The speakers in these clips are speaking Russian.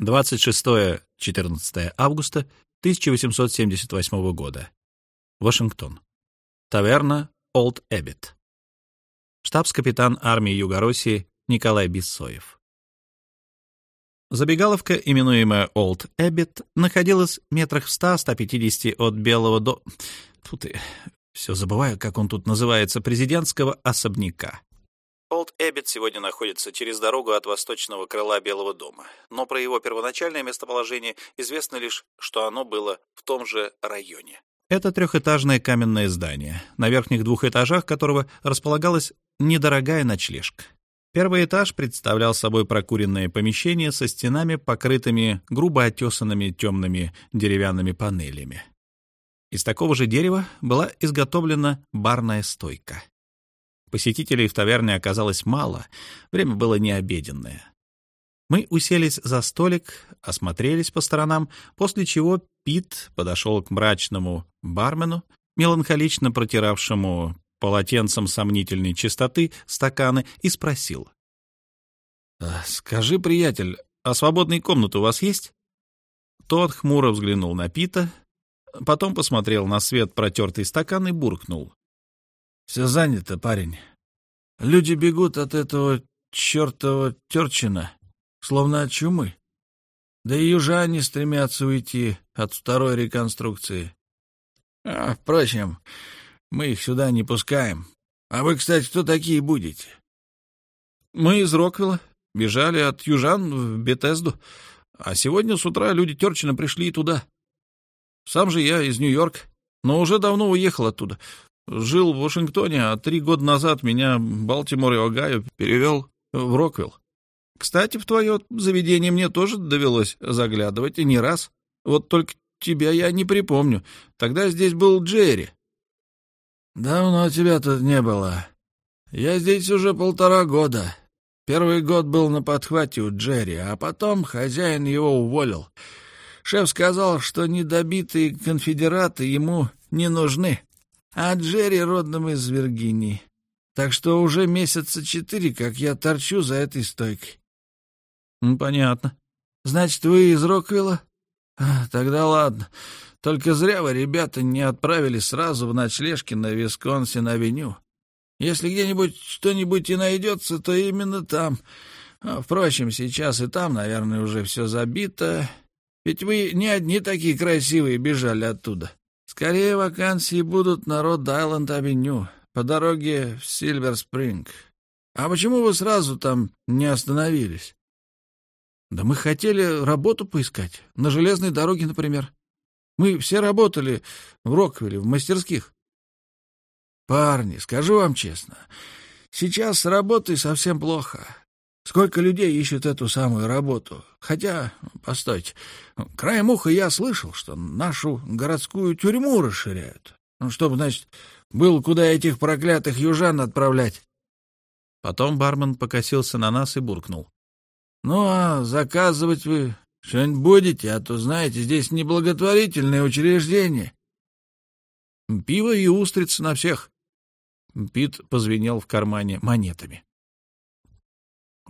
26-14 августа 1878 года. Вашингтон. Таверна Олд Эббит. Штабс-капитан армии Юго-России Николай Бессоев. Забегаловка, именуемая Олд Эббит, находилась метрах в 100-150 от Белого до... Тут и все забываю, как он тут называется, президентского особняка. Олд Эббит сегодня находится через дорогу от восточного крыла Белого дома, но про его первоначальное местоположение известно лишь, что оно было в том же районе. Это трехэтажное каменное здание, на верхних двух этажах которого располагалась недорогая ночлежка. Первый этаж представлял собой прокуренное помещение со стенами, покрытыми грубо отесанными темными деревянными панелями. Из такого же дерева была изготовлена барная стойка. Посетителей в таверне оказалось мало, время было необеденное. Мы уселись за столик, осмотрелись по сторонам, после чего Пит подошел к мрачному бармену, меланхолично протиравшему полотенцем сомнительной чистоты стаканы, и спросил. «А, «Скажи, приятель, а свободные комнаты у вас есть?» Тот хмуро взглянул на Пита, потом посмотрел на свет протертый стакан и буркнул. Все занято, парень. Люди бегут от этого чертова Терчина, словно от чумы. Да и южане стремятся уйти от второй реконструкции. А, впрочем, мы их сюда не пускаем. А вы, кстати, кто такие будете? Мы из Роквилла. Бежали от южан в Бетезду. А сегодня с утра люди Терчина пришли туда. Сам же я из Нью-Йорка, но уже давно уехал оттуда. Жил в Вашингтоне, а три года назад меня Балтимор и Огайо перевел в Роквилл. Кстати, в твое заведение мне тоже довелось заглядывать, и не раз. Вот только тебя я не припомню. Тогда здесь был Джерри. Давно тебя тут не было. Я здесь уже полтора года. Первый год был на подхвате у Джерри, а потом хозяин его уволил. Шеф сказал, что недобитые конфедераты ему не нужны а Джерри родом из Виргинии. Так что уже месяца четыре, как я торчу за этой стойкой. — Понятно. — Значит, вы из Роквилла? А, — Тогда ладно. Только зря вы, ребята, не отправили сразу в ночлежки на Висконсин-авеню. Если где-нибудь что-нибудь и найдется, то именно там. А, впрочем, сейчас и там, наверное, уже все забито. Ведь вы не одни такие красивые бежали оттуда. Скорее вакансии будут на Род-Айленд-авеню, по дороге в Сильвер-Спринг. А почему вы сразу там не остановились? Да мы хотели работу поискать, на железной дороге, например. Мы все работали в Роквилле, в мастерских. Парни, скажу вам честно, сейчас с работой совсем плохо. Сколько людей ищут эту самую работу? Хотя, постойте, краем уха я слышал, что нашу городскую тюрьму расширяют. Ну, чтобы, значит, было куда этих проклятых южан отправлять. Потом бармен покосился на нас и буркнул. — Ну, а заказывать вы что-нибудь будете, а то, знаете, здесь неблаготворительное учреждение. — Пиво и устрицы на всех. Пит позвенел в кармане монетами.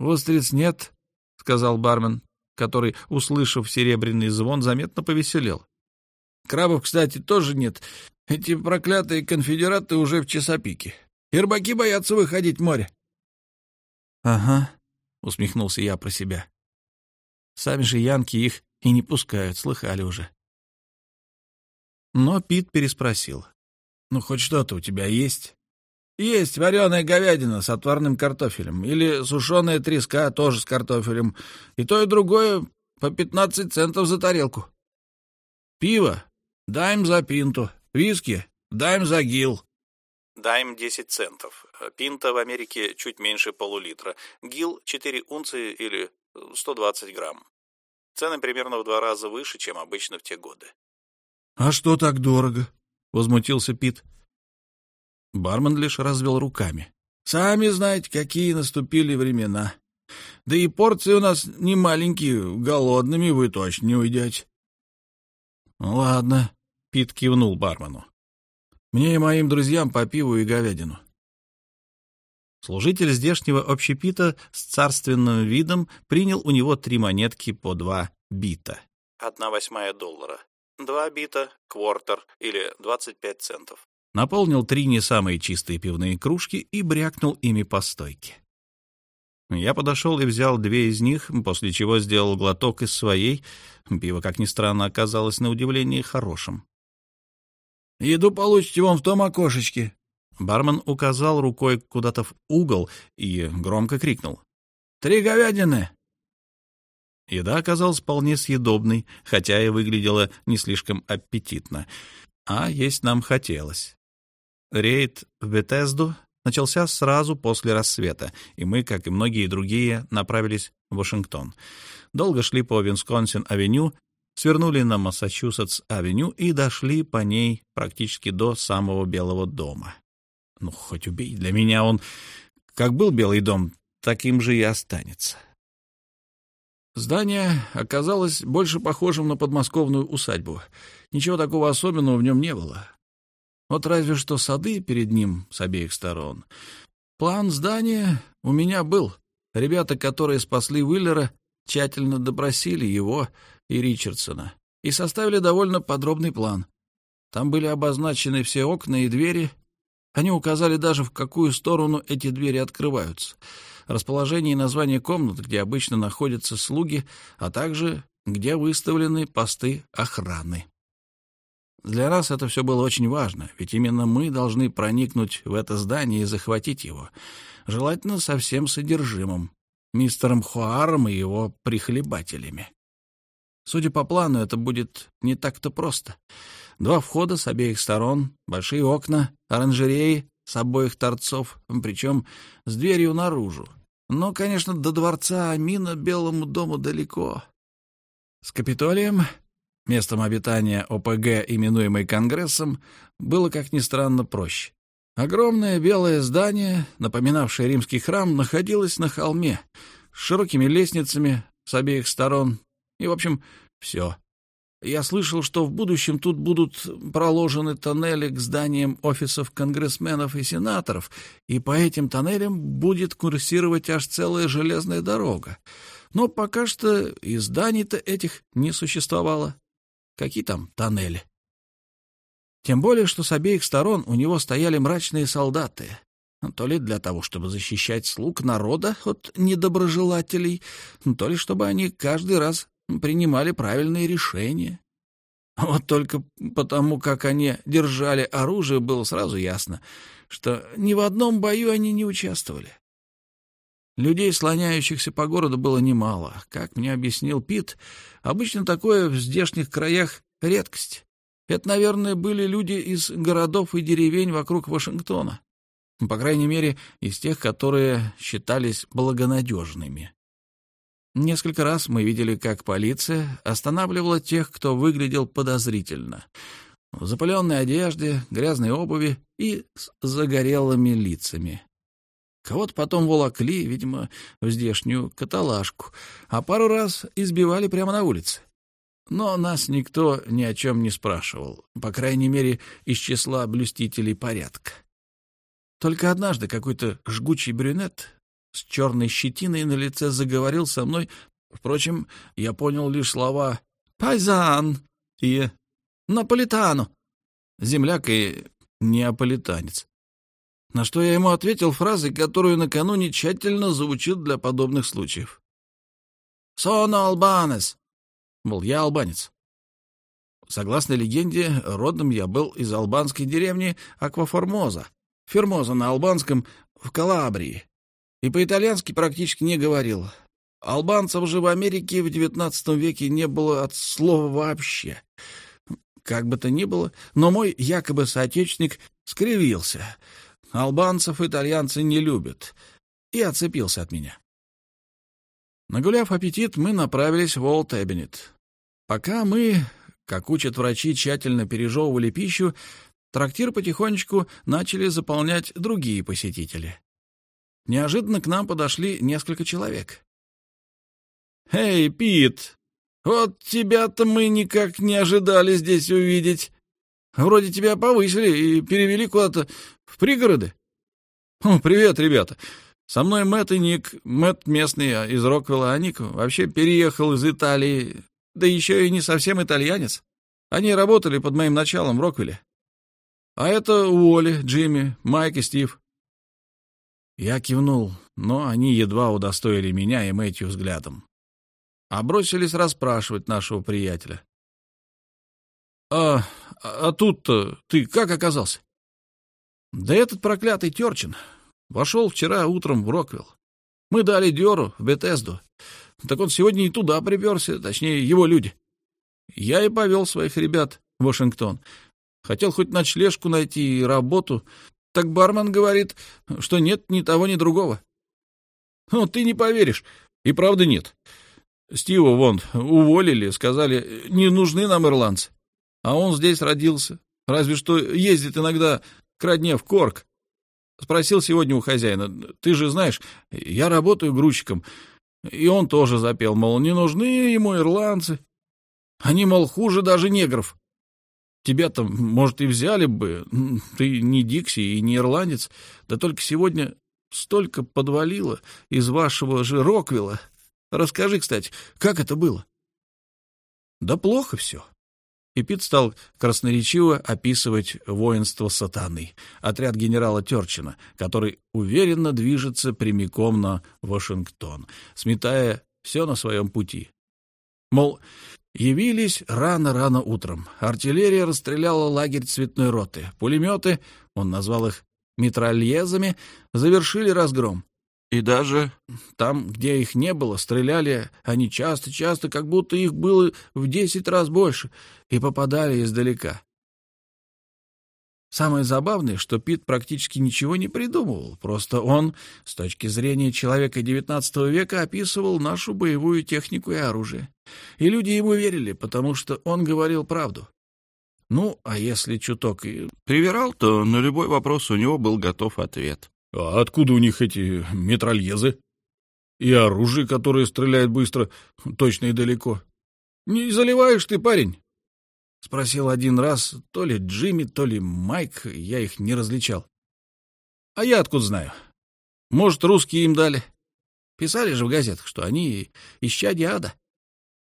«Устриц нет», — сказал бармен, который, услышав серебряный звон, заметно повеселел. «Крабов, кстати, тоже нет. Эти проклятые конфедераты уже в часопике. И рыбаки боятся выходить в море». «Ага», — усмехнулся я про себя. «Сами же янки их и не пускают, слыхали уже». Но Пит переспросил. «Ну, хоть что-то у тебя есть?» Есть вареная говядина с отварным картофелем или сушеная треска тоже с картофелем. И то, и другое по пятнадцать центов за тарелку. Пиво даем за пинту, виски даем за гил. Даем десять центов. Пинта в Америке чуть меньше полулитра. Гил четыре унции или сто двадцать грамм. Цены примерно в два раза выше, чем обычно в те годы. — А что так дорого? — возмутился Пит. Бармен лишь развел руками. «Сами знаете, какие наступили времена. Да и порции у нас не маленькие, голодными вы точно не уйдете». «Ну ладно», — Пит кивнул бармену. «Мне и моим друзьям по пиву и говядину». Служитель здешнего общепита с царственным видом принял у него три монетки по два бита, одна восьмая доллара, два бита, квартер или 25 центов. Наполнил три не самые чистые пивные кружки и брякнул ими по стойке. Я подошел и взял две из них, после чего сделал глоток из своей. Пиво, как ни странно, оказалось на удивление хорошим. «Еду получите вон в том окошечке». Бармен указал рукой куда-то в угол и громко крикнул. «Три говядины!» Еда оказалась вполне съедобной, хотя и выглядела не слишком аппетитно. А есть нам хотелось. Рейд в Бетезду начался сразу после рассвета, и мы, как и многие другие, направились в Вашингтон. Долго шли по Висконсин-авеню, свернули на Массачусетс-авеню и дошли по ней практически до самого Белого дома. Ну, хоть убей, для меня он, как был Белый дом, таким же и останется. Здание оказалось больше похожим на подмосковную усадьбу. Ничего такого особенного в нем не было. Вот разве что сады перед ним с обеих сторон. План здания у меня был. Ребята, которые спасли Уиллера, тщательно допросили его и Ричардсона и составили довольно подробный план. Там были обозначены все окна и двери. Они указали даже, в какую сторону эти двери открываются. Расположение и название комнат, где обычно находятся слуги, а также где выставлены посты охраны. Для нас это все было очень важно, ведь именно мы должны проникнуть в это здание и захватить его, желательно со всем содержимым, мистером Хуаром и его прихлебателями. Судя по плану, это будет не так-то просто. Два входа с обеих сторон, большие окна, оранжереи с обоих торцов, причем с дверью наружу. Но, конечно, до дворца Амина Белому дому далеко. С Капитолием Местом обитания ОПГ, именуемой Конгрессом, было, как ни странно, проще. Огромное белое здание, напоминавшее римский храм, находилось на холме, с широкими лестницами с обеих сторон. И, в общем, все. Я слышал, что в будущем тут будут проложены тоннели к зданиям офисов конгрессменов и сенаторов, и по этим тоннелям будет курсировать аж целая железная дорога. Но пока что и зданий-то этих не существовало. Какие там тоннели? Тем более, что с обеих сторон у него стояли мрачные солдаты. То ли для того, чтобы защищать слуг народа от недоброжелателей, то ли чтобы они каждый раз принимали правильные решения. Вот только потому, как они держали оружие, было сразу ясно, что ни в одном бою они не участвовали. Людей, слоняющихся по городу, было немало. Как мне объяснил Пит, обычно такое в здешних краях редкость. Это, наверное, были люди из городов и деревень вокруг Вашингтона. По крайней мере, из тех, которые считались благонадежными. Несколько раз мы видели, как полиция останавливала тех, кто выглядел подозрительно. В запыленной одежде, грязной обуви и с загорелыми лицами. Кого-то потом волокли, видимо, в здешнюю каталажку, а пару раз избивали прямо на улице. Но нас никто ни о чем не спрашивал, по крайней мере, из числа блюстителей порядка. Только однажды какой-то жгучий брюнет с черной щетиной на лице заговорил со мной. Впрочем, я понял лишь слова «пайзан» и «наполитану». Земляк и неаполитанец. На что я ему ответил фразой, которую накануне тщательно заучил для подобных случаев. «Соно албанес!» Мол, я албанец. Согласно легенде, родом я был из албанской деревни Акваформоза, Фермоза на албанском, в Калабрии, и по-итальянски практически не говорил. Албанцев же в Америке в XIX веке не было от слова вообще. Как бы то ни было, но мой якобы соотечественник скривился — Албанцев итальянцы не любят. И отцепился от меня. Нагуляв аппетит, мы направились в Олд Эбенет. Пока мы, как учат врачи, тщательно пережевывали пищу, трактир потихонечку начали заполнять другие посетители. Неожиданно к нам подошли несколько человек. «Эй, Пит, вот тебя-то мы никак не ожидали здесь увидеть. Вроде тебя повысили и перевели куда-то в пригороды. О, привет, ребята. Со мной Мэтт и Ник. Мэтт местный а из Роквелла, а Ник вообще переехал из Италии. да еще и не совсем итальянец. Они работали под моим началом в Роквилле. А это Уолли, Джимми, Майк и Стив. Я кивнул, но они едва удостоили меня и Мэтью взглядом. А бросились расспрашивать нашего приятеля. «А, а тут-то ты как оказался?» «Да этот проклятый Терчин вошел вчера утром в Роквилл. Мы дали дёру в Бетезду. Так он сегодня и туда приперся, точнее, его люди. Я и повел своих ребят в Вашингтон. Хотел хоть ночлежку найти и работу. Так бармен говорит, что нет ни того, ни другого. Ну, ты не поверишь. И правда нет. Стива вон уволили, сказали, не нужны нам ирландцы. А он здесь родился. Разве что ездит иногда к родне в Корк. Спросил сегодня у хозяина, ты же знаешь, я работаю грузчиком. И он тоже запел, мол, не нужны ему ирландцы. Они, мол, хуже даже негров. Тебя-то, может, и взяли бы. Ты не Дикси и не ирландец. Да только сегодня столько подвалило из вашего же Роквилла. Расскажи, кстати, как это было? Да плохо все. И Пит стал красноречиво описывать воинство сатаны, отряд генерала Терчина, который уверенно движется прямиком на Вашингтон, сметая все на своем пути. Мол, явились рано-рано утром. Артиллерия расстреляла лагерь цветной роты. Пулеметы, он назвал их митральезами, завершили разгром. И даже там, где их не было, стреляли они часто-часто, как будто их было в десять раз больше, и попадали издалека. Самое забавное, что Пит практически ничего не придумывал, просто он, с точки зрения человека XIX века, описывал нашу боевую технику и оружие. И люди ему верили, потому что он говорил правду. Ну, а если чуток и привирал, то на любой вопрос у него был готов ответ. А откуда у них эти метрольезы? И оружие, которое стреляет быстро, точно и далеко. Не заливаешь ты, парень? — спросил один раз то ли Джимми, то ли Майк, я их не различал. — А я откуда знаю? Может, русские им дали? Писали же в газетах, что они исчадья ада.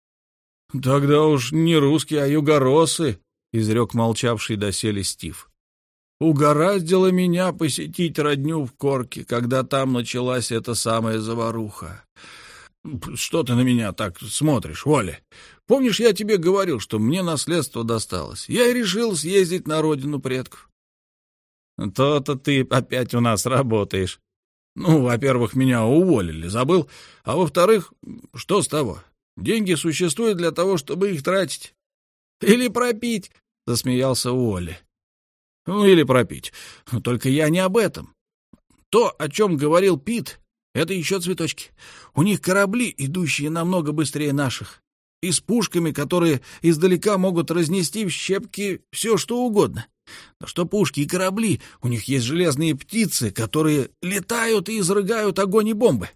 — Тогда уж не русские, а югоросы, — изрек молчавший доселе Стив. Угораздило меня посетить родню в Корке, когда там началась эта самая заваруха. Что ты на меня так смотришь, Оля? Помнишь, я тебе говорил, что мне наследство досталось? Я и решил съездить на родину предков. То-то ты опять у нас работаешь. Ну, во-первых, меня уволили, забыл. А во-вторых, что с того? Деньги существуют для того, чтобы их тратить. Или пропить, — засмеялся Уолли. Ну, или пропить. Только я не об этом. То, о чем говорил Пит, это еще цветочки. У них корабли, идущие намного быстрее наших. И с пушками, которые издалека могут разнести в щепки все, что угодно. Но что пушки и корабли, у них есть железные птицы, которые летают и изрыгают огонь и бомбы.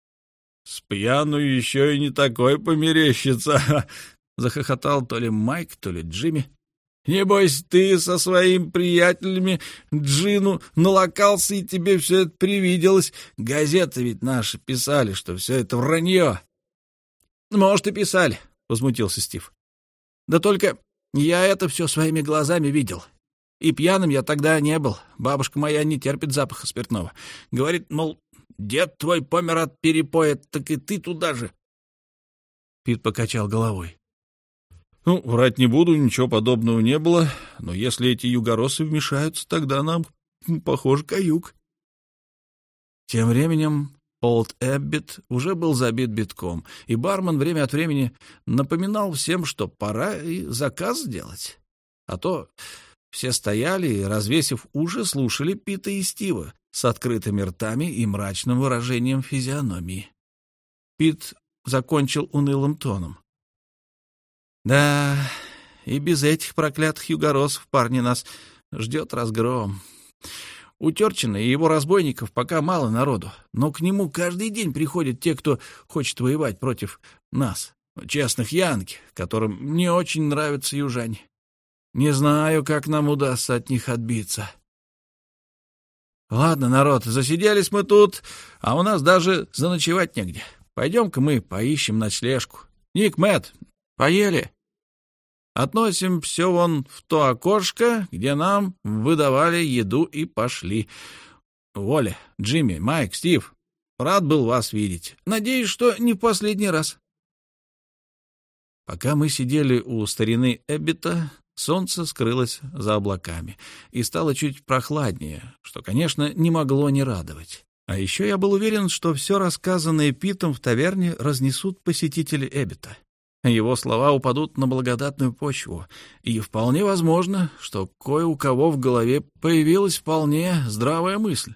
— С пьяну еще и не такой померещится, — захохотал то ли Майк, то ли Джимми. Небось, ты со своими приятелями Джину налокался, и тебе все это привиделось. Газеты ведь наши писали, что все это вранье. — Может, и писали, — возмутился Стив. — Да только я это все своими глазами видел. И пьяным я тогда не был. Бабушка моя не терпит запаха спиртного. Говорит, мол, дед твой помер от перепоя, так и ты туда же. Пит покачал головой. Ну, врать не буду, ничего подобного не было, но если эти югоросы вмешаются, тогда нам, похоже, каюк. Тем временем Олд Эббит уже был забит битком, и бармен время от времени напоминал всем, что пора и заказ сделать. А то все стояли и, развесив уши, слушали Пита и Стива с открытыми ртами и мрачным выражением физиономии. Пит закончил унылым тоном. Да, и без этих проклятых югоросов, парни, нас ждет разгром. У Терчина и его разбойников пока мало народу, но к нему каждый день приходят те, кто хочет воевать против нас, честных янки, которым не очень нравятся южане. Не знаю, как нам удастся от них отбиться. Ладно, народ, засиделись мы тут, а у нас даже заночевать негде. Пойдем-ка мы поищем ночлежку. Ник, Мэтт, Поели? Относим все вон в то окошко, где нам выдавали еду и пошли. Воля, Джимми, Майк, Стив, рад был вас видеть. Надеюсь, что не в последний раз. Пока мы сидели у старины Эббита, солнце скрылось за облаками и стало чуть прохладнее, что, конечно, не могло не радовать. А еще я был уверен, что все рассказанное Питом в таверне разнесут посетители Эббита. Его слова упадут на благодатную почву, и вполне возможно, что кое у кого в голове появилась вполне здравая мысль.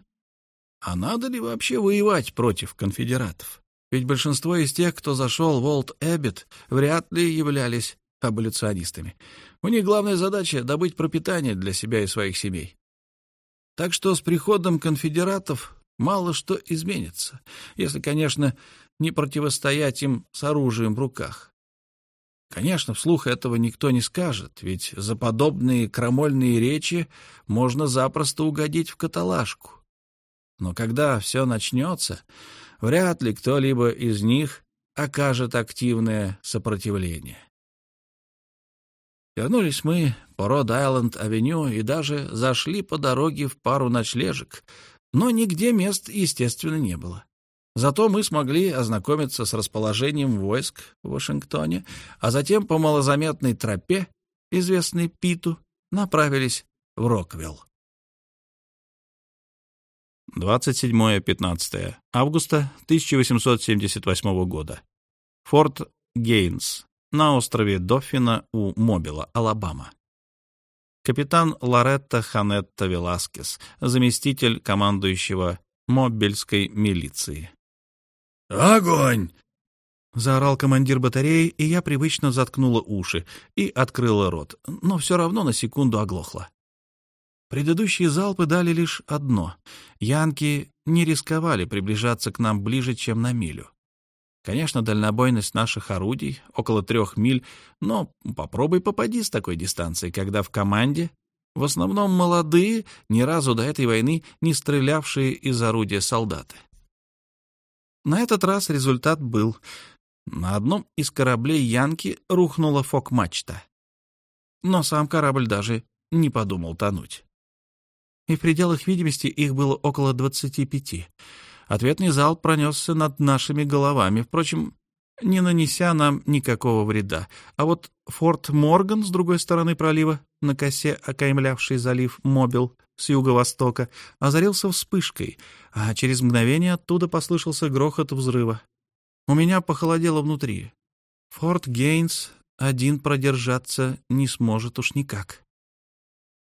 А надо ли вообще воевать против конфедератов? Ведь большинство из тех, кто зашел в Олд Эббит, вряд ли являлись аболиционистами. У них главная задача — добыть пропитание для себя и своих семей. Так что с приходом конфедератов мало что изменится, если, конечно, не противостоять им с оружием в руках. Конечно, вслух этого никто не скажет, ведь за подобные крамольные речи можно запросто угодить в каталажку. Но когда все начнется, вряд ли кто-либо из них окажет активное сопротивление. Вернулись мы по Род-Айленд-авеню и даже зашли по дороге в пару ночлежек, но нигде мест, естественно, не было. Зато мы смогли ознакомиться с расположением войск в Вашингтоне, а затем по малозаметной тропе, известной Питу, направились в Роквилл. 27-15 августа 1878 года. Форт Гейнс на острове Доффина у Мобила, Алабама. Капитан Лоретта Ханетта Веласкес, заместитель командующего Мобильской милиции. «Огонь!» — заорал командир батареи, и я привычно заткнула уши и открыла рот, но все равно на секунду оглохла. Предыдущие залпы дали лишь одно. Янки не рисковали приближаться к нам ближе, чем на милю. Конечно, дальнобойность наших орудий около трех миль, но попробуй попади с такой дистанции, когда в команде в основном молодые, ни разу до этой войны не стрелявшие из орудия солдаты. На этот раз результат был. На одном из кораблей Янки рухнула фок-мачта. Но сам корабль даже не подумал тонуть и в пределах видимости их было около двадцати пяти. Ответный залп пронесся над нашими головами, впрочем, не нанеся нам никакого вреда. А вот форт Морган с другой стороны пролива, на косе окаймлявший залив Мобил с юго-востока, озарился вспышкой, а через мгновение оттуда послышался грохот взрыва. У меня похолодело внутри. Форт Гейнс один продержаться не сможет уж никак.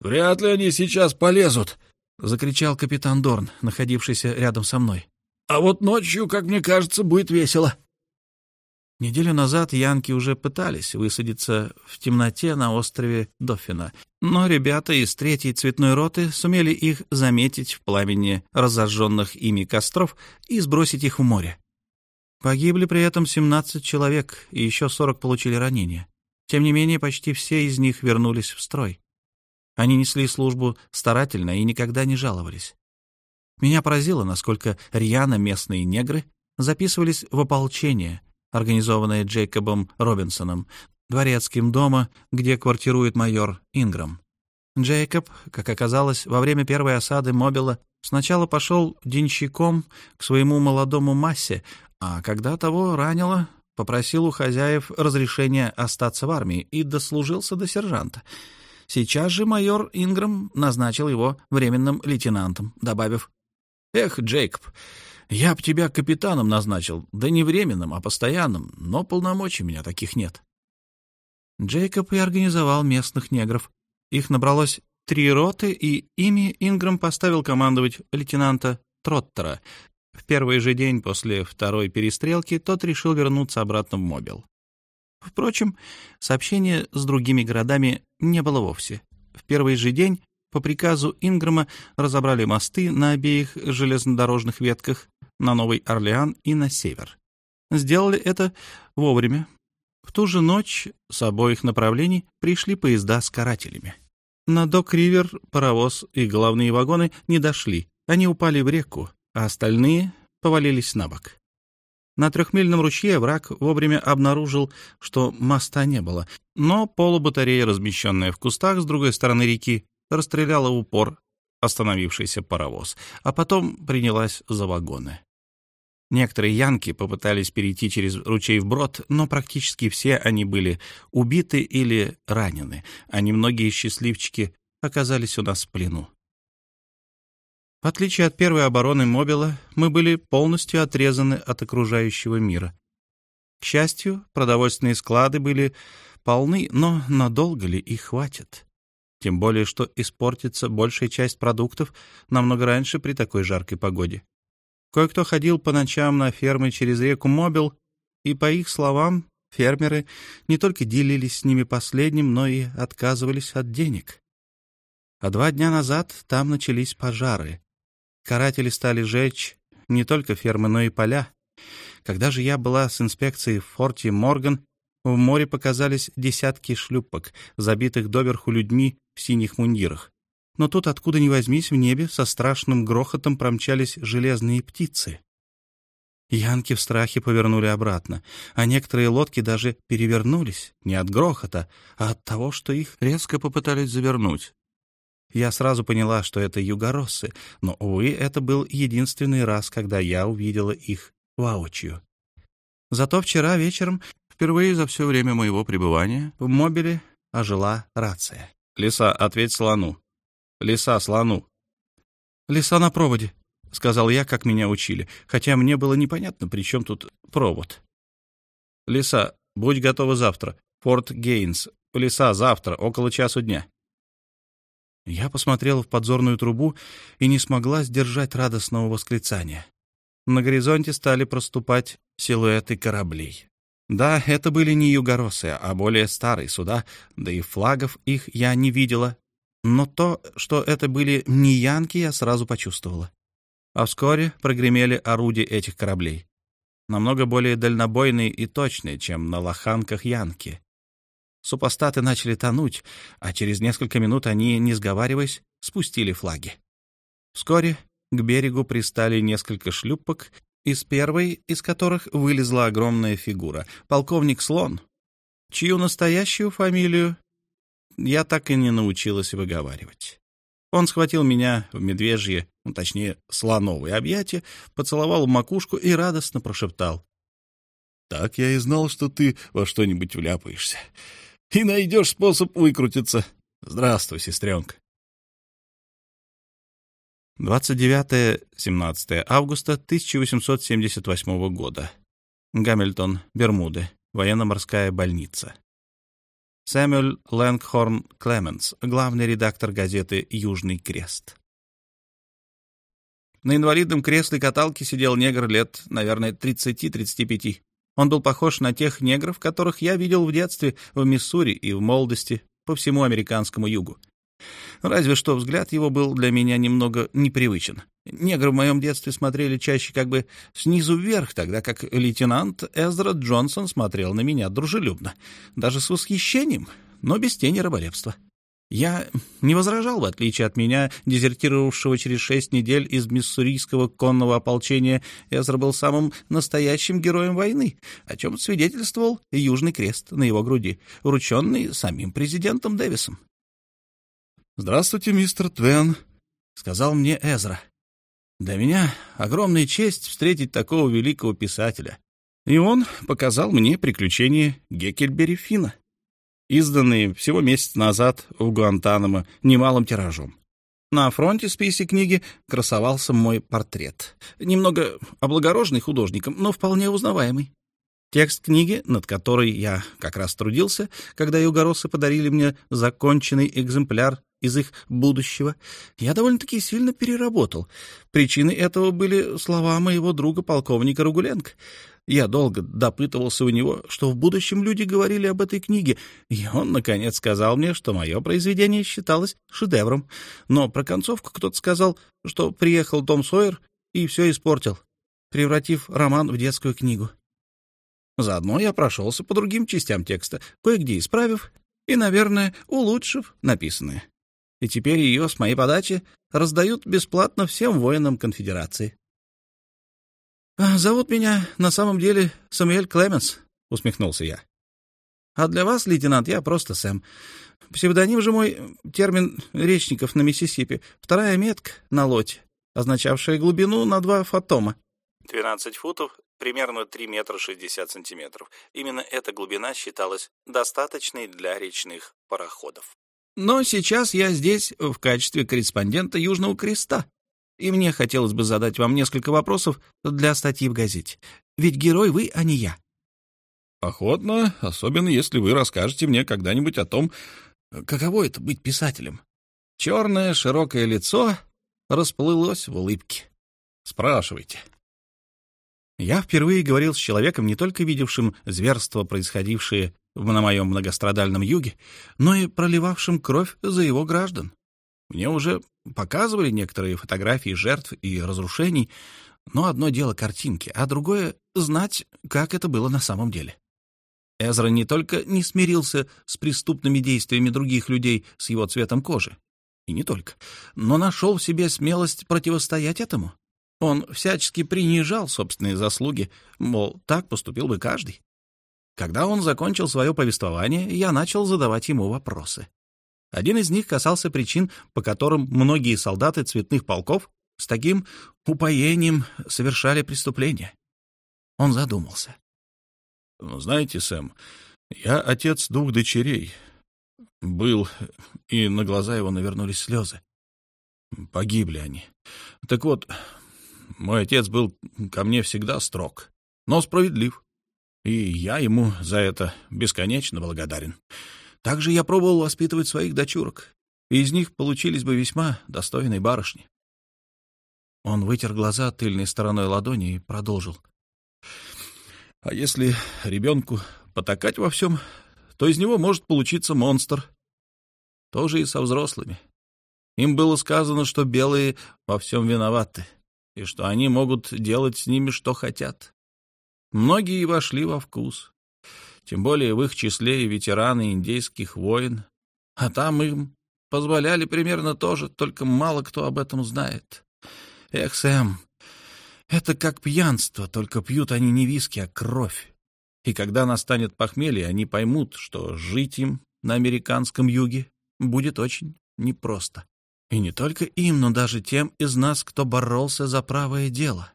«Вряд ли они сейчас полезут!» — закричал капитан Дорн, находившийся рядом со мной. «А вот ночью, как мне кажется, будет весело». Неделю назад янки уже пытались высадиться в темноте на острове Доффина, но ребята из третьей цветной роты сумели их заметить в пламени разожженных ими костров и сбросить их в море. Погибли при этом 17 человек, и еще 40 получили ранения. Тем не менее, почти все из них вернулись в строй. Они несли службу старательно и никогда не жаловались. Меня поразило, насколько рьяно местные негры записывались в ополчение, организованное Джейкобом Робинсоном, дворецким дома, где квартирует майор Инграм. Джейкоб, как оказалось, во время первой осады Мобила сначала пошел денщиком к своему молодому массе, а когда того ранило, попросил у хозяев разрешения остаться в армии и дослужился до сержанта — Сейчас же майор Инграм назначил его временным лейтенантом, добавив, «Эх, Джейкоб, я б тебя капитаном назначил, да не временным, а постоянным, но полномочий у меня таких нет». Джейкоб и организовал местных негров. Их набралось три роты, и ими Инграм поставил командовать лейтенанта Троттера. В первый же день после второй перестрелки тот решил вернуться обратно в Мобил. Впрочем, сообщения с другими городами не было вовсе. В первый же день по приказу Инграма разобрали мосты на обеих железнодорожных ветках на Новый Орлеан и на север. Сделали это вовремя. В ту же ночь с обоих направлений пришли поезда с карателями. На Док-Ривер паровоз и головные вагоны не дошли. Они упали в реку, а остальные повалились на бок. На трехмильном ручье враг вовремя обнаружил, что моста не было, но полубатарея, размещенная в кустах с другой стороны реки, расстреляла упор остановившийся паровоз, а потом принялась за вагоны. Некоторые янки попытались перейти через ручей вброд, но практически все они были убиты или ранены, а немногие счастливчики оказались у нас в плену. В отличие от первой обороны Мобила, мы были полностью отрезаны от окружающего мира. К счастью, продовольственные склады были полны, но надолго ли их хватит? Тем более, что испортится большая часть продуктов намного раньше при такой жаркой погоде. Кое-кто ходил по ночам на фермы через реку Мобил, и, по их словам, фермеры не только делились с ними последним, но и отказывались от денег. А два дня назад там начались пожары. Каратели стали жечь не только фермы, но и поля. Когда же я была с инспекцией в форте Морган, в море показались десятки шлюпок, забитых доверху людьми в синих мундирах но тут, откуда ни возьмись, в небе со страшным грохотом промчались железные птицы. Янки в страхе повернули обратно, а некоторые лодки даже перевернулись не от грохота, а от того, что их резко попытались завернуть. Я сразу поняла, что это югороссы, но, увы, это был единственный раз, когда я увидела их воочию. Зато вчера вечером, впервые за все время моего пребывания, в мобиле ожила рация. «Лиса, ответь слону. Лиса слону. «Лиса на проводе», — сказал я, как меня учили, хотя мне было непонятно, при чем тут провод. «Лиса, будь готова завтра. Форт Гейнс. Лиса, завтра, около часу дня». Я посмотрела в подзорную трубу и не смогла сдержать радостного восклицания. На горизонте стали проступать силуэты кораблей. Да, это были не югоросы, а более старые суда, да и флагов их я не видела, но то, что это были не янки, я сразу почувствовала. А вскоре прогремели орудия этих кораблей. Намного более дальнобойные и точные, чем на лоханках янки. Супостаты начали тонуть, а через несколько минут они, не сговариваясь, спустили флаги. Вскоре к берегу пристали несколько шлюпок, из первой из которых вылезла огромная фигура — полковник Слон, чью настоящую фамилию я так и не научилась выговаривать. Он схватил меня в медвежье, ну, точнее, слоновое объятие, поцеловал макушку и радостно прошептал. «Так я и знал, что ты во что-нибудь вляпаешься. И найдешь способ выкрутиться. Здравствуй, сестренка». 29-17 августа 1878 года. Гамильтон, Бермуды, военно-морская больница. Сэмюэль Лэнгхорн Клеменс, главный редактор газеты «Южный крест». На инвалидном кресле каталки сидел негр лет, наверное, 30-35. Он был похож на тех негров, которых я видел в детстве в Миссури и в молодости по всему американскому югу. Разве что взгляд его был для меня немного непривычен. Негры в моем детстве смотрели чаще как бы снизу вверх, тогда как лейтенант Эзра Джонсон смотрел на меня дружелюбно, даже с восхищением, но без тени раболепства. Я не возражал, в отличие от меня, дезертировавшего через шесть недель из миссурийского конного ополчения, Эзра был самым настоящим героем войны, о чем свидетельствовал Южный крест на его груди, врученный самим президентом Дэвисом. «Здравствуйте, мистер Твен», — сказал мне Эзра. «Для меня огромная честь встретить такого великого писателя». И он показал мне приключения Геккельбери Фина, изданные всего месяц назад в Гуантанамо немалым тиражом. На фронте-списе книги красовался мой портрет. Немного облагороженный художником, но вполне узнаваемый. Текст книги, над которой я как раз трудился, когда югоросы подарили мне законченный экземпляр из их будущего, я довольно-таки сильно переработал. Причиной этого были слова моего друга полковника Ругуленко. Я долго допытывался у него, что в будущем люди говорили об этой книге, и он, наконец, сказал мне, что мое произведение считалось шедевром. Но про концовку кто-то сказал, что приехал Том Сойер и все испортил, превратив роман в детскую книгу. Заодно я прошелся по другим частям текста, кое-где исправив и, наверное, улучшив написанное и теперь ее с моей подачи раздают бесплатно всем воинам конфедерации. «А, «Зовут меня на самом деле Самуэль Клеменс», — усмехнулся я. «А для вас, лейтенант, я просто Сэм. Псевдоним же мой — термин речников на Миссисипи. Вторая метка на лоте, означавшая глубину на два фотома. 12 футов, примерно 3 метра 60 сантиметров. Именно эта глубина считалась достаточной для речных пароходов. Но сейчас я здесь в качестве корреспондента Южного Креста, и мне хотелось бы задать вам несколько вопросов для статьи в газете. Ведь герой вы, а не я. Охотно, особенно если вы расскажете мне когда-нибудь о том, каково это быть писателем. Черное широкое лицо расплылось в улыбке. Спрашивайте. Я впервые говорил с человеком, не только видевшим зверства, происходившие на моем многострадальном юге, но и проливавшим кровь за его граждан. Мне уже показывали некоторые фотографии жертв и разрушений, но одно дело картинки, а другое — знать, как это было на самом деле. Эзра не только не смирился с преступными действиями других людей с его цветом кожи, и не только, но нашел в себе смелость противостоять этому. Он всячески принижал собственные заслуги, мол, так поступил бы каждый. Когда он закончил свое повествование, я начал задавать ему вопросы. Один из них касался причин, по которым многие солдаты цветных полков с таким упоением совершали преступления. Он задумался. «Ну, «Знаете, Сэм, я отец двух дочерей. Был, и на глаза его навернулись слезы. Погибли они. Так вот, мой отец был ко мне всегда строг, но справедлив. И я ему за это бесконечно благодарен. Также я пробовал воспитывать своих дочурок, и из них получились бы весьма достойные барышни. Он вытер глаза тыльной стороной ладони и продолжил. А если ребенку потакать во всем, то из него может получиться монстр. Тоже и со взрослыми. Им было сказано, что белые во всем виноваты, и что они могут делать с ними, что хотят. Многие вошли во вкус, тем более в их числе и ветераны индейских войн, а там им позволяли примерно то же, только мало кто об этом знает. Эх, Сэм, это как пьянство, только пьют они не виски, а кровь. И когда настанет похмелье, они поймут, что жить им на американском юге будет очень непросто. И не только им, но даже тем из нас, кто боролся за правое дело.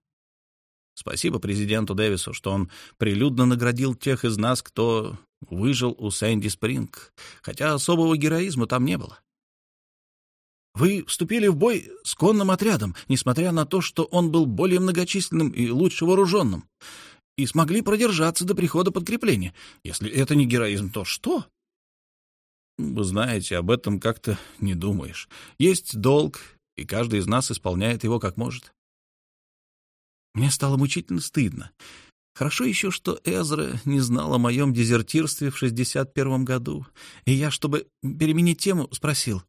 Спасибо президенту Дэвису, что он прилюдно наградил тех из нас, кто выжил у Сэнди Спринг, хотя особого героизма там не было. Вы вступили в бой с конным отрядом, несмотря на то, что он был более многочисленным и лучше вооруженным, и смогли продержаться до прихода подкрепления. Если это не героизм, то что? Вы знаете, об этом как-то не думаешь. Есть долг, и каждый из нас исполняет его как может. Мне стало мучительно стыдно. Хорошо еще, что Эзра не знал о моем дезертирстве в 61-м году, и я, чтобы переменить тему, спросил.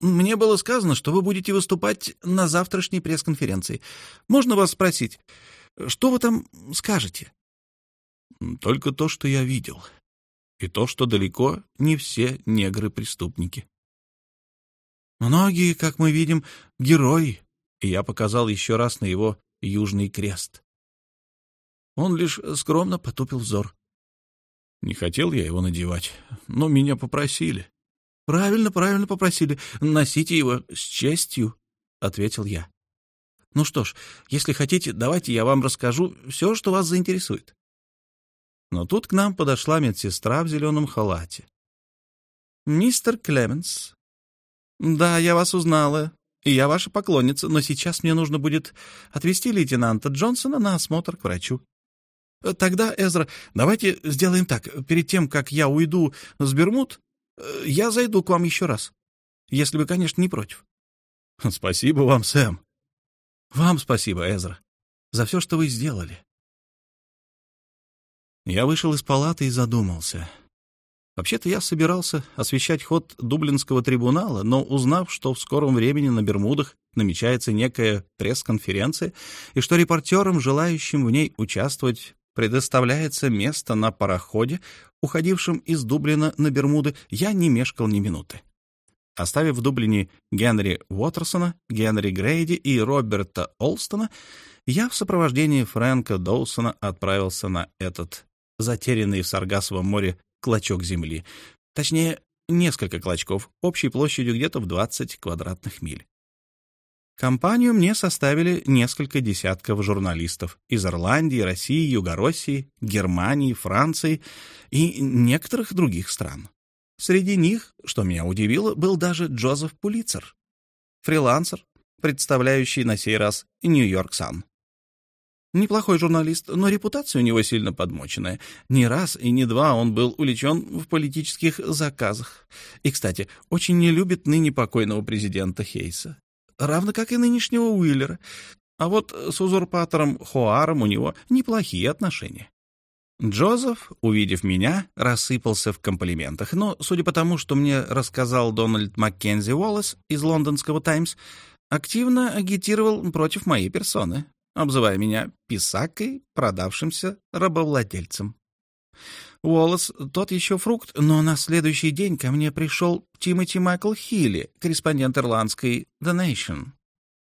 «Мне было сказано, что вы будете выступать на завтрашней пресс-конференции. Можно вас спросить, что вы там скажете?» «Только то, что я видел», и то, что далеко не все негры-преступники. Многие, как мы видим, герои, и я показал еще раз на его южный крест. Он лишь скромно потупил взор. Не хотел я его надевать, но меня попросили. — Правильно, правильно попросили. Носите его с честью, — ответил я. — Ну что ж, если хотите, давайте я вам расскажу все, что вас заинтересует. Но тут к нам подошла медсестра в зеленом халате. «Мистер Клеменс, да, я вас узнала, и я ваша поклонница, но сейчас мне нужно будет отвезти лейтенанта Джонсона на осмотр к врачу. Тогда, Эзра, давайте сделаем так. Перед тем, как я уйду с Бермуд, я зайду к вам еще раз, если вы, конечно, не против». «Спасибо вам, Сэм». «Вам спасибо, Эзра, за все, что вы сделали. Я вышел из палаты и задумался. Вообще-то я собирался освещать ход Дублинского трибунала, но узнав, что в скором времени на Бермудах намечается некая пресс-конференция и что репортерам, желающим в ней участвовать, предоставляется место на пароходе, уходившем из Дублина на Бермуды, я не мешкал ни минуты. Оставив в Дублине Генри Уотерсона, Генри Грейди и Роберта Олстона, я в сопровождении Фрэнка Доусона отправился на этот затерянный в Саргасовом море клочок земли. Точнее, несколько клочков, общей площадью где-то в 20 квадратных миль. Компанию мне составили несколько десятков журналистов из Ирландии, России, Югороссии, Германии, Франции и некоторых других стран. Среди них, что меня удивило, был даже Джозеф Пулицер, фрилансер, представляющий на сей раз Нью-Йорк Сан. Неплохой журналист, но репутация у него сильно подмоченная. Не раз и не два он был увлечен в политических заказах. И, кстати, очень не любит ныне покойного президента Хейса. Равно как и нынешнего Уиллера. А вот с узурпатором Хоаром у него неплохие отношения. Джозеф, увидев меня, рассыпался в комплиментах, но, судя по тому, что мне рассказал Дональд Маккензи Уоллес из лондонского «Таймс», активно агитировал против моей персоны, обзывая меня писакой, продавшимся рабовладельцем. Уоллес тот еще фрукт, но на следующий день ко мне пришел Тимоти Майкл Хилли, корреспондент ирландской The Nation,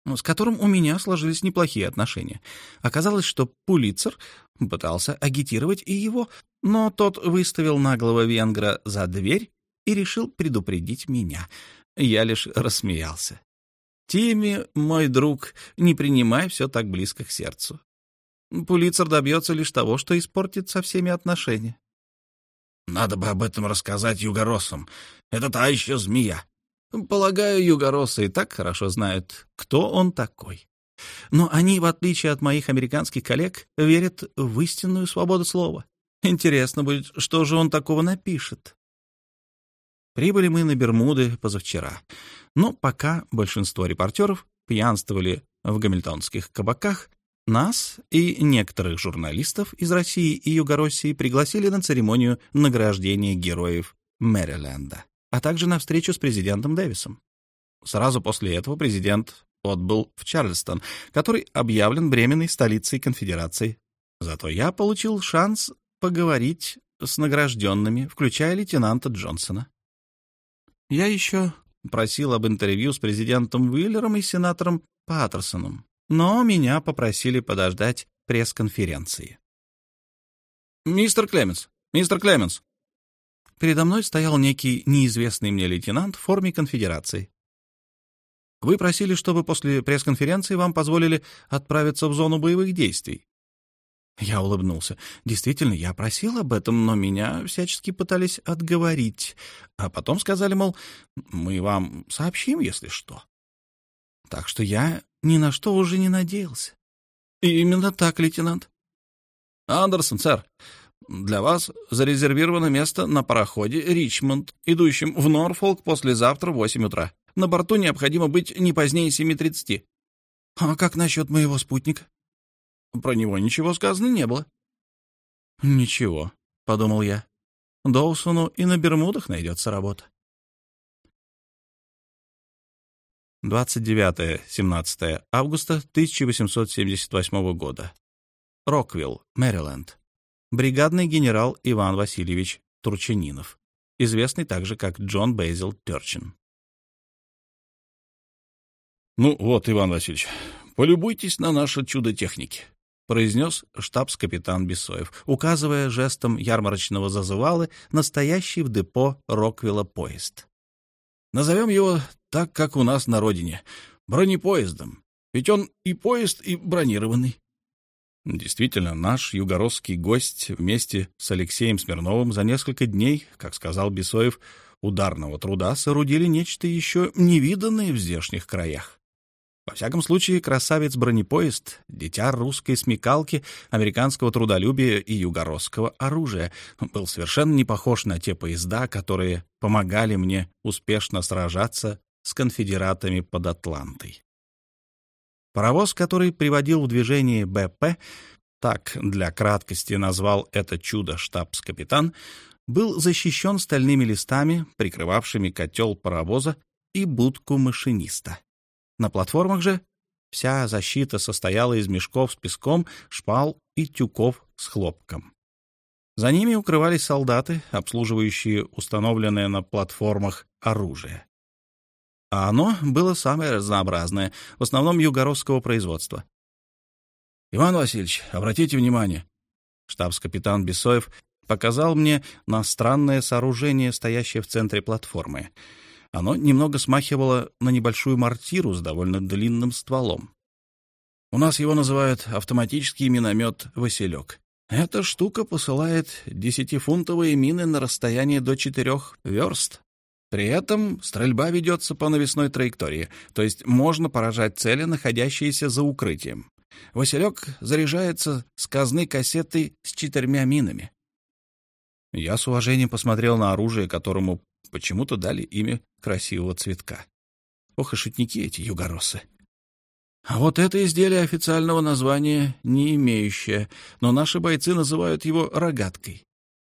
с которым у меня сложились неплохие отношения. Оказалось, что Пулицер пытался агитировать и его, но тот выставил наглого венгра за дверь и решил предупредить меня. Я лишь рассмеялся. Тимми, мой друг, не принимай все так близко к сердцу. Пулицер добьется лишь того, что испортит со всеми отношения. Надо бы об этом рассказать югороссам. Это та еще змея. Полагаю, югороссы и так хорошо знают, кто он такой. Но они, в отличие от моих американских коллег, верят в истинную свободу слова. Интересно будет, что же он такого напишет. Прибыли мы на Бермуды позавчера. Но пока большинство репортеров пьянствовали в гамильтонских кабаках, нас и некоторых журналистов из России и Югороссии пригласили на церемонию награждения героев Мэриленда, а также на встречу с президентом Дэвисом. Сразу после этого президент отбыл в Чарльстон, который объявлен временной столицей конфедерации. Зато я получил шанс поговорить с награжденными, включая лейтенанта Джонсона. Я еще просил об интервью с президентом Уиллером и сенатором Паттерсоном, но меня попросили подождать пресс-конференции. «Мистер Клеменс! Мистер Клеменс!» Передо мной стоял некий неизвестный мне лейтенант в форме конфедерации. «Вы просили, чтобы после пресс-конференции вам позволили отправиться в зону боевых действий. Я улыбнулся. Действительно, я просил об этом, но меня всячески пытались отговорить. А потом сказали, мол, мы вам сообщим, если что. Так что я ни на что уже не надеялся. И именно так, лейтенант. Андерсон, сэр, для вас зарезервировано место на пароходе «Ричмонд», идущем в Норфолк послезавтра в 8 утра. На борту необходимо быть не позднее 7.30. А как насчет моего спутника? Про него ничего сказано не было. «Ничего», — подумал я. «Доусону и на Бермудах найдется работа». 29-17 августа 1878 года. Роквилл, Мэриленд. Бригадный генерал Иван Васильевич Турчанинов, известный также как Джон Бейзил Терчин. «Ну вот, Иван Васильевич, полюбуйтесь на наше чудо техники произнес штабс-капитан Бесоев, указывая жестом ярмарочного зазывалы настоящий в депо Роквилла поезд. «Назовем его так, как у нас на родине, бронепоездом, ведь он и поезд, и бронированный». Действительно, наш югородский гость вместе с Алексеем Смирновым за несколько дней, как сказал Бесоев, ударного труда соорудили нечто еще невиданное в здешних краях. Во всяком случае, красавец-бронепоезд — дитя русской смекалки, американского трудолюбия и югородского оружия — был совершенно не похож на те поезда, которые помогали мне успешно сражаться с конфедератами под Атлантой. Паровоз, который приводил в движение БП, так для краткости назвал это чудо штабс-капитан, был защищен стальными листами, прикрывавшими котел паровоза и будку машиниста. На платформах же вся защита состояла из мешков с песком, шпал и тюков с хлопком. За ними укрывались солдаты, обслуживающие установленное на платформах оружие. А оно было самое разнообразное, в основном югородского производства. Иван Васильевич, обратите внимание. Штабс-капитан Бесоев показал мне на странное сооружение, стоящее в центре платформы. Оно немного смахивало на небольшую мортиру с довольно длинным стволом. У нас его называют автоматический миномет «Василек». Эта штука посылает десятифунтовые мины на расстояние до четырех верст. При этом стрельба ведется по навесной траектории, то есть можно поражать цели, находящиеся за укрытием. Василек заряжается с казны кассетой с четырьмя минами. Я с уважением посмотрел на оружие, которому почему-то дали имя красивого цветка. Ох и шутники эти югоросы. А вот это изделие официального названия не имеющее, но наши бойцы называют его рогаткой.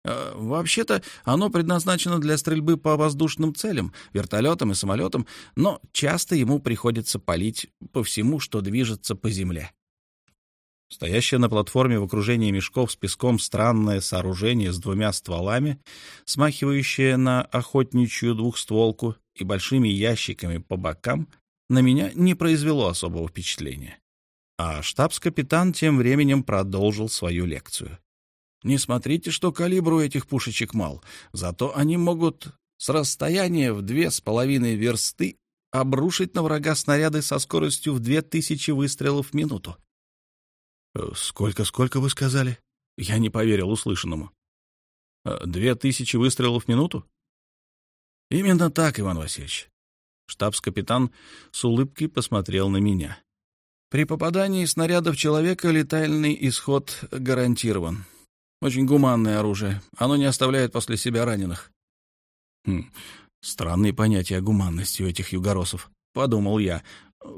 А, вообще-то оно предназначено для стрельбы по воздушным целям, вертолетам и самолетам, но часто ему приходится палить по всему, что движется по земле. Стоящее на платформе в окружении мешков с песком странное сооружение с двумя стволами, смахивающее на охотничью двухстволку и большими ящиками по бокам, на меня не произвело особого впечатления. А штабс-капитан тем временем продолжил свою лекцию. «Не смотрите, что калибр у этих пушечек мал, зато они могут с расстояния в две с половиной версты обрушить на врага снаряды со скоростью в две тысячи выстрелов в минуту. «Сколько-сколько вы сказали?» Я не поверил услышанному. «Э, «Две тысячи выстрелов в минуту?» «Именно так, Иван Васильевич». Штабс-капитан с улыбкой посмотрел на меня. «При попадании снаряда в человека летальный исход гарантирован. Очень гуманное оружие. Оно не оставляет после себя раненых». Хм, странные понятия о гуманности у этих югоросов, — подумал я,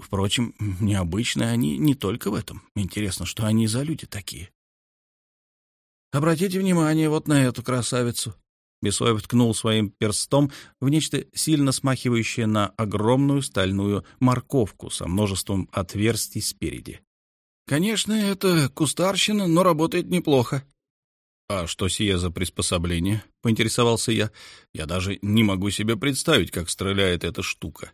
Впрочем, необычные они не только в этом. Интересно, что они за люди такие. Обратите внимание вот на эту красавицу. Бесоев ткнул своим перстом в нечто сильно смахивающее на огромную стальную морковку со множеством отверстий спереди. Конечно, это кустарщина, но работает неплохо. «А что сие за приспособление?» — поинтересовался я. «Я даже не могу себе представить, как стреляет эта штука».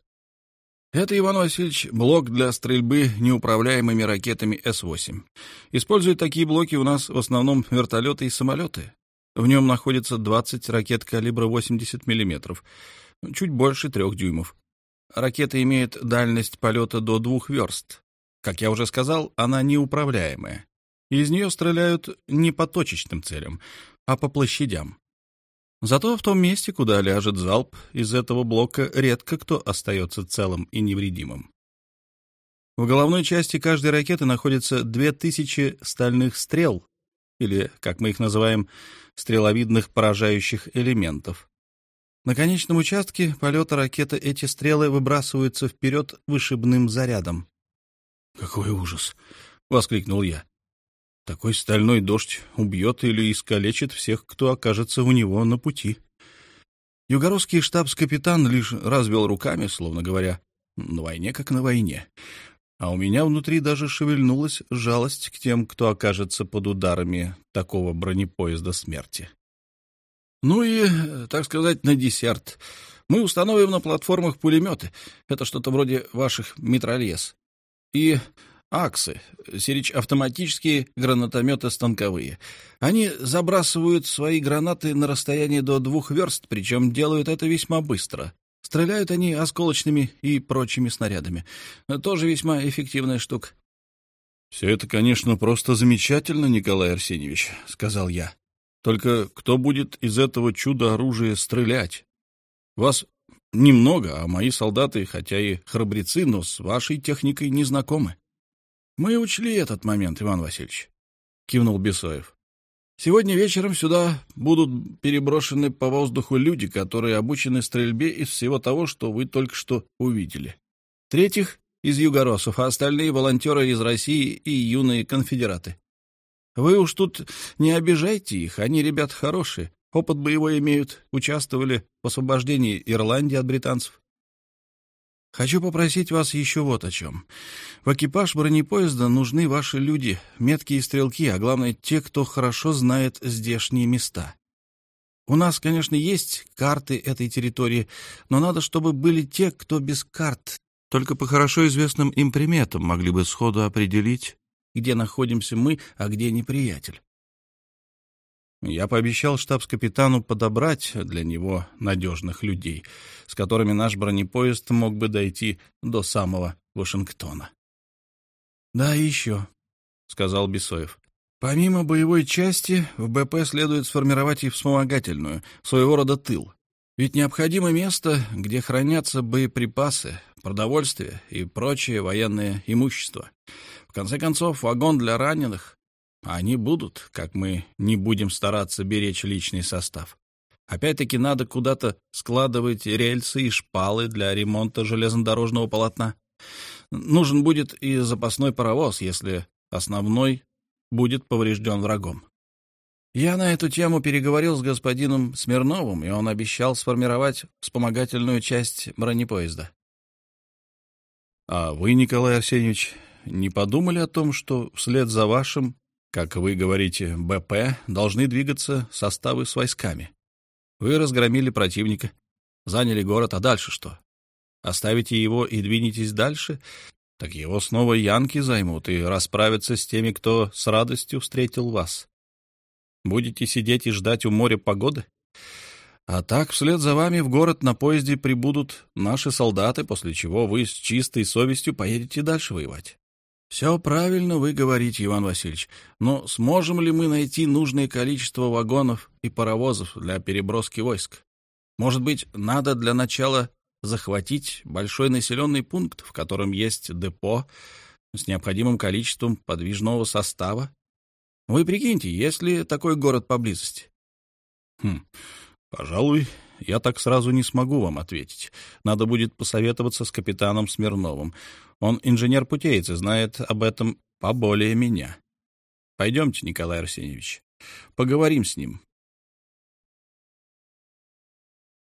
Это, Иван Васильевич, блок для стрельбы неуправляемыми ракетами С-8. Используют такие блоки у нас в основном вертолеты и самолеты. В нем находится 20 ракет калибра 80 мм, чуть больше трех дюймов. Ракета имеет дальность полета до двух верст. Как я уже сказал, она неуправляемая. Из нее стреляют не по точечным целям, а по площадям. Зато в том месте, куда ляжет залп, из этого блока редко кто остается целым и невредимым. В головной части каждой ракеты находится 2000 стальных стрел, или, как мы их называем, стреловидных поражающих элементов. На конечном участке полета ракеты эти стрелы выбрасываются вперед вышибным зарядом. «Какой ужас!» — воскликнул я. Такой стальной дождь убьет или искалечит всех, кто окажется у него на пути. Югородский штабс-капитан лишь развел руками, словно говоря, «На войне, как на войне». А у меня внутри даже шевельнулась жалость к тем, кто окажется под ударами такого бронепоезда смерти. Ну и, так сказать, на десерт. Мы установим на платформах пулеметы. Это что-то вроде ваших митральез. И Аксы, сирич автоматические гранатометы станковые. Они забрасывают свои гранаты на расстояние до двух верст, причем делают это весьма быстро. Стреляют они осколочными и прочими снарядами. Тоже весьма эффективная штука. — Все это, конечно, просто замечательно, Николай Арсеньевич, — сказал я. — Только кто будет из этого чуда-оружия стрелять? Вас немного, а мои солдаты, хотя и храбрецы, но с вашей техникой не знакомы. Мы учли этот момент, Иван Васильевич, кивнул Бесоев. Сегодня вечером сюда будут переброшены по воздуху люди, которые обучены стрельбе из всего того, что вы только что увидели. Третьих — из югоросов, а остальные — волонтеры из России и юные конфедераты. Вы уж тут не обижайте их, они ребят хорошие, опыт боевой имеют, участвовали в освобождении Ирландии от британцев. Хочу попросить вас еще вот о чем. В экипаж бронепоезда нужны ваши люди, меткие стрелки, а главное, те, кто хорошо знает здешние места. У нас, конечно, есть карты этой территории, но надо, чтобы были те, кто без карт, только по хорошо известным им приметам могли бы сходу определить, где находимся мы, а где неприятель. Я пообещал штабс-капитану подобрать для него надежных людей, с которыми наш бронепоезд мог бы дойти до самого Вашингтона. — Да, еще, — сказал Бесоев. — Помимо боевой части, в БП следует сформировать и вспомогательную, своего рода тыл. Ведь необходимо место, где хранятся боеприпасы, продовольствие и прочее военное имущество. В конце концов, вагон для раненых они будут, как мы не будем стараться беречь личный состав. Опять-таки надо куда-то складывать рельсы и шпалы для ремонта железнодорожного полотна. Нужен будет и запасной паровоз, если основной будет поврежден врагом. Я на эту тему переговорил с господином Смирновым, и он обещал сформировать вспомогательную часть бронепоезда. — А вы, Николай Арсеньевич, не подумали о том, что вслед за вашим как вы говорите, БП должны двигаться составы с войсками. Вы разгромили противника, заняли город, а дальше что? Оставите его и двинетесь дальше? Так его снова янки займут и расправятся с теми, кто с радостью встретил вас. Будете сидеть и ждать у моря погоды? А так вслед за вами в город на поезде прибудут наши солдаты, после чего вы с чистой совестью поедете дальше воевать. Все правильно вы говорите, Иван Васильевич, но сможем ли мы найти нужное количество вагонов и паровозов для переброски войск? Может быть, надо для начала захватить большой населенный пункт, в котором есть депо с необходимым количеством подвижного состава? Вы прикиньте, есть ли такой город поблизости? Хм, пожалуй, я так сразу не смогу вам ответить. Надо будет посоветоваться с капитаном Смирновым. Он инженер-путеец и знает об этом поболее меня. Пойдемте, Николай Арсеньевич, поговорим с ним.